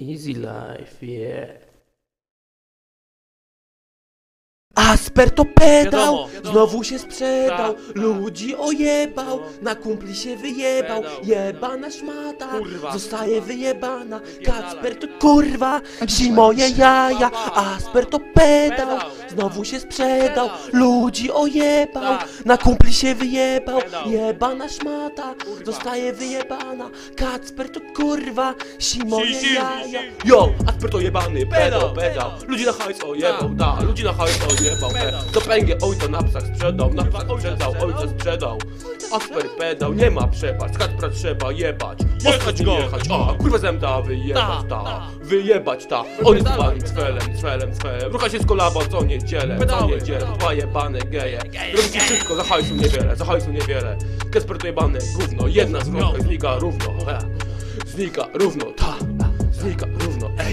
Easy life, yeah. Asper to pedał, Wiadomo, wiadomo. znowu się sprzedał, Tak, tak. ludzi ojebał, No. na kumpli się wyjebał, Pedał. jebana szmata, Kurwa. zostaje wyjebana, Wypierdalaj. Kacper to kurwa, si moje jaja, Asper to pedał, Pedał. znowu się sprzedał, Pedał. ludzi ojebał, Tak. na kumpli się wyjebał, Pedał. jebana szmata, Kurwa. zostaje wyjebana, Kacper to kurwa, si moje si, si, jaja. si. Yo, Asper to jebany, pedał, Pedał, ludzi na hajs ojebał, Tak. da, ludzi na hajs ojebał. Pedał. do pęgę ojca na psach sprzedał, na psach sprzedał, ojca sprzedał, Asper pedał, nie ma przepaść, Kacpra trzeba jebać, Jechać Ostać go. jechać, a, kurwa zemda, wyjebać Ta, wyjebać ta, on jest panem, cwelem, cwelem, cwelem, rucha się z kolaba co niedzielę, co niedzielę, dwa jebane geje, robicie wszystko, za hajsu niewiele, za hajsu niewiele, Kacper to jebane gówno, jedna zwrotka znika równo, he. znika równo, ta, znika równo, ej,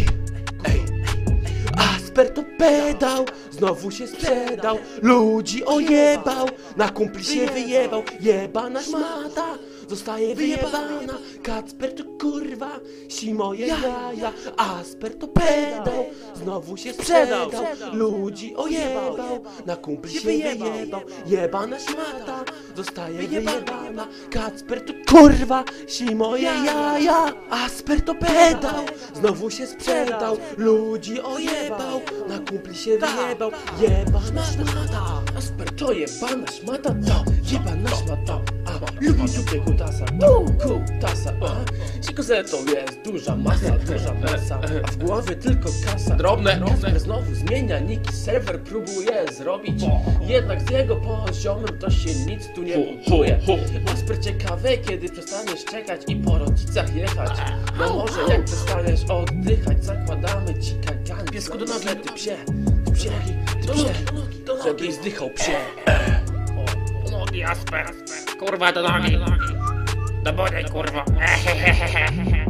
Asper to pedał, znowu się sprzedał, ludzi ojebał, na kumpli się wyjebał, jebana szmata, zostaje wyjebana, Kacper to kurwa, si moje jaja, Asper to pedał, znowu się sprzedał, ludzi ojebał, na kumpli się wyjebał, jebana szmata, zostaje wyjebana, Kacper to kurwa, si moje jaja, Asper to pedał, znowu się sprzedał, ludzi ojebał, na kumpli się wyjebał, jebana szmata, Asper to jebana szmata, to jebana szmata, a lubi dupie kutasa, tu kutasa, a Sikozetą jest duża masa, duża masa, a w głowie tylko kasa, drobne, Kasper znowu zmienia niki, serwer próbuje zrobić, jednak z jego poziomem to się nic tu nie buduje. Asper ciekawe, kiedy przestaniesz czekać i po rodzicach jechać, no może jak przestaniesz oddychać, zakładamy ci kagan, piesku do nogi, ty psie, ty psie, ty psie, żebyś zdychał psie. Do nogi, Asper. Kurwa, do nogi. Do body, kurwa.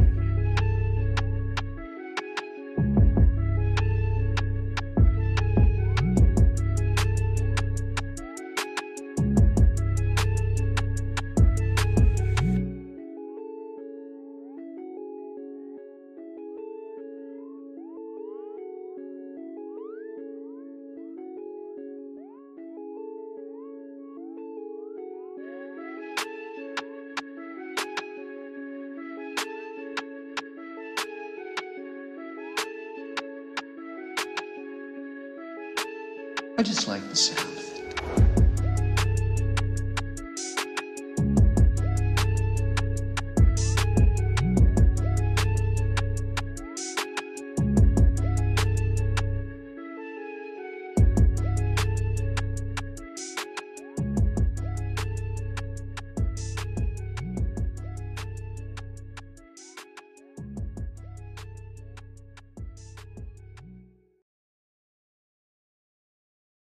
I just like the sound of it.